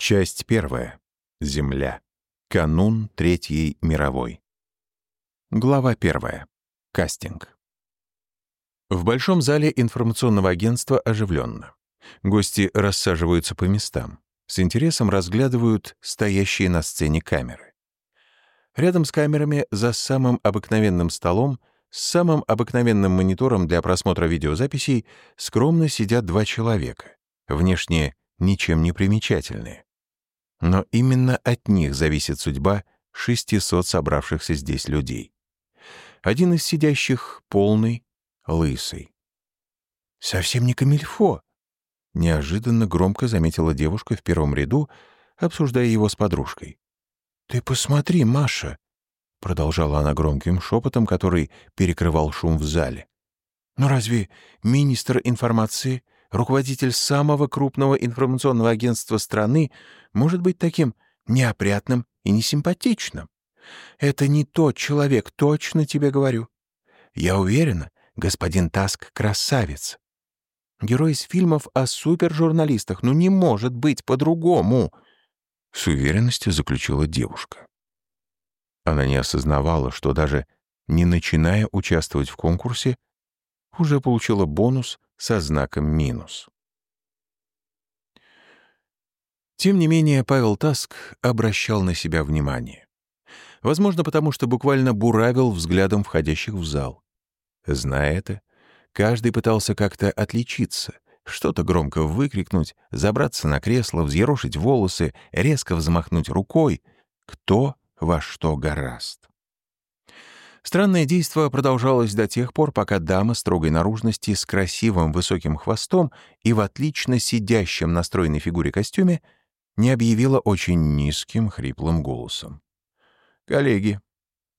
Часть первая. Земля. Канун Третьей мировой. Глава первая. Кастинг. В большом зале информационного агентства оживленно. Гости рассаживаются по местам. С интересом разглядывают стоящие на сцене камеры. Рядом с камерами, за самым обыкновенным столом, с самым обыкновенным монитором для просмотра видеозаписей, скромно сидят два человека, внешне ничем не примечательные. Но именно от них зависит судьба 600 собравшихся здесь людей. Один из сидящих — полный, лысый. «Совсем не камильфо», — неожиданно громко заметила девушка в первом ряду, обсуждая его с подружкой. «Ты посмотри, Маша», — продолжала она громким шепотом, который перекрывал шум в зале. «Но разве министр информации руководитель самого крупного информационного агентства страны может быть таким неопрятным и несимпатичным. Это не тот человек, точно тебе говорю. Я уверена, господин Таск — красавец. Герой из фильмов о супержурналистах, ну не может быть по-другому. С уверенностью заключила девушка. Она не осознавала, что даже не начиная участвовать в конкурсе, уже получила бонус со знаком минус. Тем не менее, Павел Таск обращал на себя внимание. Возможно, потому что буквально буравил взглядом входящих в зал. Зная это, каждый пытался как-то отличиться, что-то громко выкрикнуть, забраться на кресло, взъерошить волосы, резко взмахнуть рукой. Кто во что гораст. Странное действо продолжалось до тех пор, пока дама строгой наружности с красивым высоким хвостом и в отлично сидящем на стройной фигуре костюме не объявила очень низким хриплым голосом. «Коллеги,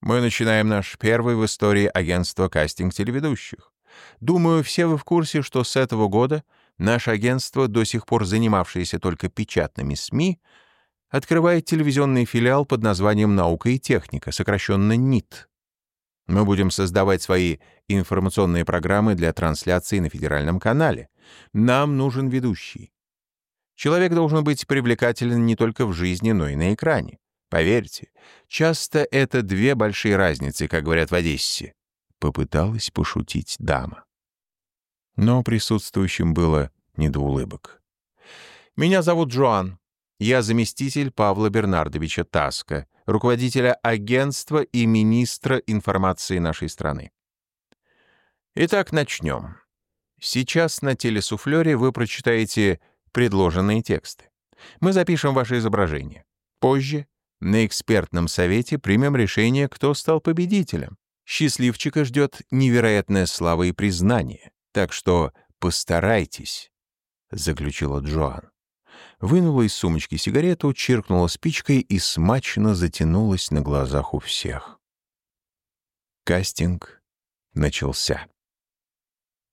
мы начинаем наш первый в истории агентство кастинг-телеведущих. Думаю, все вы в курсе, что с этого года наше агентство, до сих пор занимавшееся только печатными СМИ, открывает телевизионный филиал под названием «Наука и техника», сокращенно НИТ. Мы будем создавать свои информационные программы для трансляции на федеральном канале. Нам нужен ведущий. Человек должен быть привлекателен не только в жизни, но и на экране. Поверьте, часто это две большие разницы, как говорят в Одессе. Попыталась пошутить дама. Но присутствующим было не до улыбок. «Меня зовут Джоан. Я заместитель Павла Бернардовича Таска, руководителя агентства и министра информации нашей страны. Итак, начнем. Сейчас на телесуфлере вы прочитаете предложенные тексты. Мы запишем ваше изображение. Позже на экспертном совете примем решение, кто стал победителем. Счастливчика ждет невероятная слава и признание. Так что постарайтесь, — заключила Джоан вынула из сумочки сигарету, чиркнула спичкой и смачно затянулась на глазах у всех. Кастинг начался.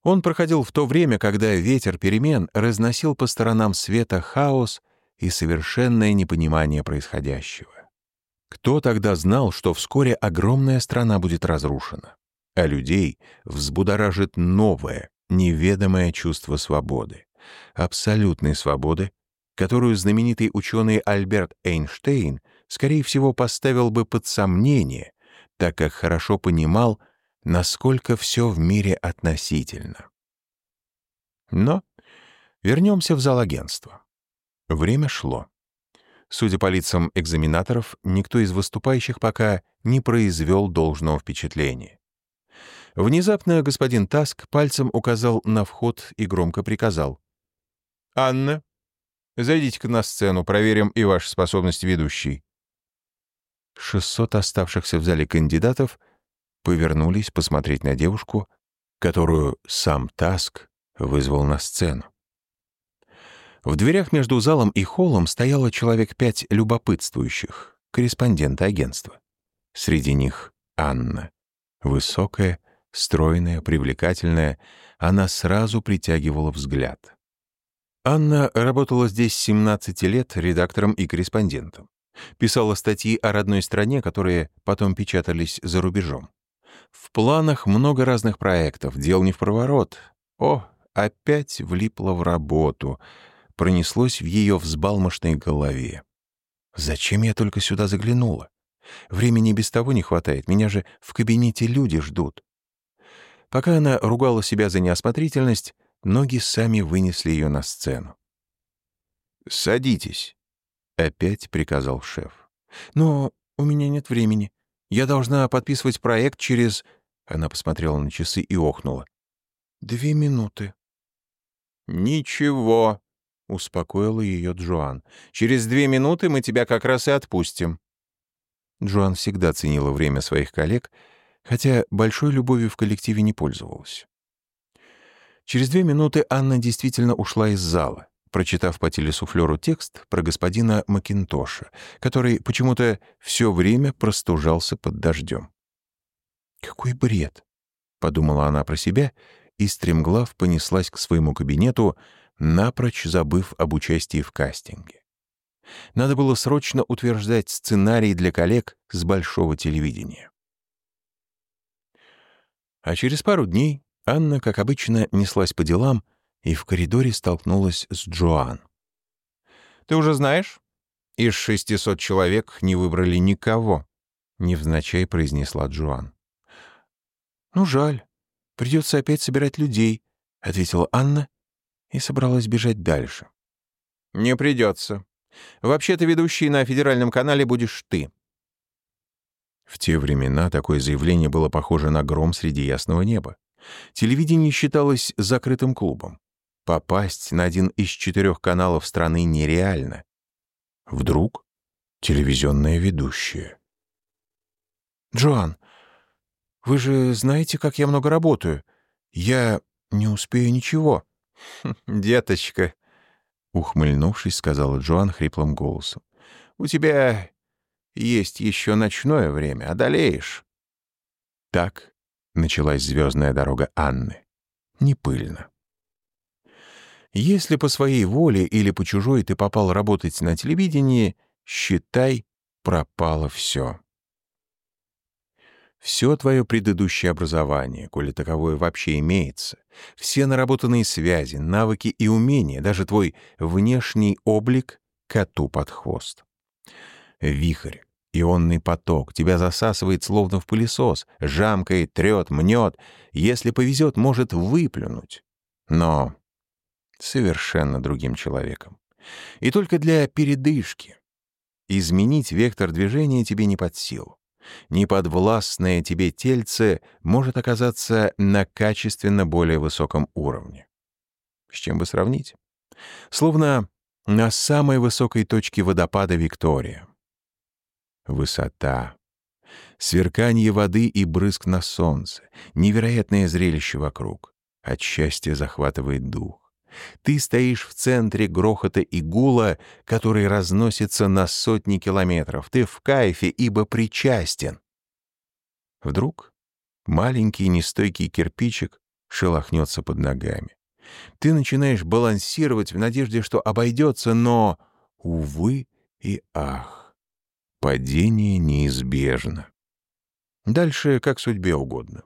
Он проходил в то время, когда ветер перемен разносил по сторонам света хаос и совершенное непонимание происходящего. Кто тогда знал, что вскоре огромная страна будет разрушена, а людей взбудоражит новое, неведомое чувство свободы, абсолютной свободы которую знаменитый ученый Альберт Эйнштейн, скорее всего, поставил бы под сомнение, так как хорошо понимал, насколько все в мире относительно. Но вернемся в зал агентства. Время шло. Судя по лицам экзаменаторов, никто из выступающих пока не произвел должного впечатления. Внезапно господин Таск пальцем указал на вход и громко приказал. «Анна, Зайдите-ка на сцену, проверим и ваши способности ведущей». 600 оставшихся в зале кандидатов повернулись посмотреть на девушку, которую сам Таск вызвал на сцену. В дверях между залом и холлом стояло человек пять любопытствующих, корреспондента агентства. Среди них Анна. Высокая, стройная, привлекательная, она сразу притягивала взгляд. Анна работала здесь 17 лет редактором и корреспондентом. Писала статьи о родной стране, которые потом печатались за рубежом. В планах много разных проектов, дел не в проворот. О, опять влипла в работу. пронеслось в ее взбалмошной голове. «Зачем я только сюда заглянула? Времени без того не хватает, меня же в кабинете люди ждут». Пока она ругала себя за неосмотрительность, ноги сами вынесли ее на сцену. «Садитесь», — опять приказал шеф. «Но у меня нет времени. Я должна подписывать проект через...» Она посмотрела на часы и охнула. «Две минуты». «Ничего», — успокоила ее Джоан. «Через две минуты мы тебя как раз и отпустим». Джоан всегда ценила время своих коллег, хотя большой любовью в коллективе не пользовалась. Через две минуты Анна действительно ушла из зала, прочитав по телесуфлеру текст про господина Макинтоша, который почему-то все время простужался под дождем. «Какой бред!» — подумала она про себя и стремглав понеслась к своему кабинету, напрочь забыв об участии в кастинге. Надо было срочно утверждать сценарий для коллег с большого телевидения. А через пару дней Анна, как обычно, неслась по делам и в коридоре столкнулась с Джоан. «Ты уже знаешь? Из 600 человек не выбрали никого», — невзначай произнесла Джоан. «Ну, жаль. Придется опять собирать людей», — ответила Анна и собралась бежать дальше. «Не придется. Вообще-то ведущий на федеральном канале будешь ты». В те времена такое заявление было похоже на гром среди ясного неба. Телевидение считалось закрытым клубом. Попасть на один из четырех каналов страны нереально. Вдруг телевизионная ведущая. «Джоан, вы же знаете, как я много работаю. Я не успею ничего». «Деточка», — ухмыльнувшись, сказала Джоан хриплым голосом, «у тебя есть еще ночное время, одолеешь». Так началась звездная дорога Анны. Не пыльно. Если по своей воле или по чужой ты попал работать на телевидении, считай, пропало все. Все твое предыдущее образование, коли таковое вообще имеется, все наработанные связи, навыки и умения, даже твой внешний облик коту под хвост. Вихрь, ионный поток, тебя засасывает словно в пылесос, жамкает, трет, мнет, если повезет, может выплюнуть. Но совершенно другим человеком. И только для передышки. Изменить вектор движения тебе не под силу неподвластное тебе тельце может оказаться на качественно более высоком уровне. С чем бы сравнить? Словно на самой высокой точке водопада Виктория. Высота, сверканье воды и брызг на солнце, невероятное зрелище вокруг. От счастья захватывает дух. Ты стоишь в центре грохота и гула, который разносится на сотни километров. Ты в кайфе, ибо причастен. Вдруг маленький нестойкий кирпичик шелохнется под ногами. Ты начинаешь балансировать в надежде, что обойдется, но, увы и ах, падение неизбежно. Дальше как судьбе угодно.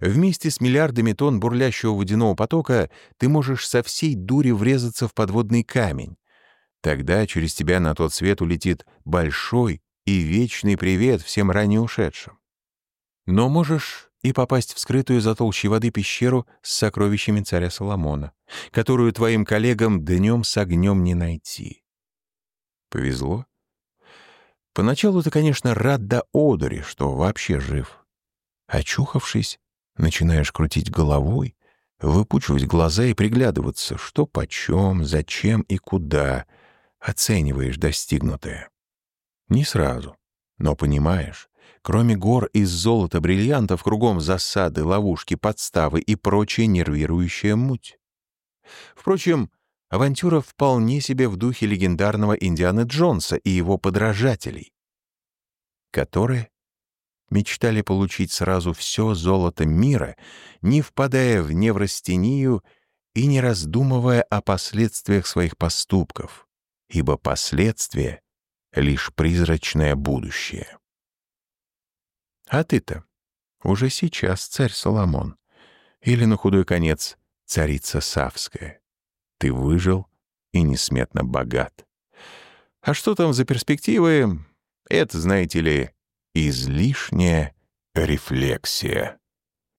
Вместе с миллиардами тонн бурлящего водяного потока ты можешь со всей дури врезаться в подводный камень. Тогда через тебя на тот свет улетит большой и вечный привет всем ранее ушедшим. Но можешь и попасть в скрытую за толщей воды пещеру с сокровищами царя Соломона, которую твоим коллегам днем с огнем не найти. Повезло? Поначалу ты, конечно, рад до одури, что вообще жив. Очухавшись, начинаешь крутить головой, выпучивать глаза и приглядываться, что почем, зачем и куда оцениваешь достигнутое. Не сразу, но понимаешь, кроме гор из золота бриллиантов кругом засады, ловушки, подставы и прочая нервирующая муть. Впрочем, авантюра вполне себе в духе легендарного Индианы Джонса и его подражателей, которые мечтали получить сразу все золото мира, не впадая в неврастению и не раздумывая о последствиях своих поступков, ибо последствия — лишь призрачное будущее. А ты-то уже сейчас царь Соломон, или на худой конец царица Савская. Ты выжил и несметно богат. А что там за перспективы? Это, знаете ли, излишняя рефлексия.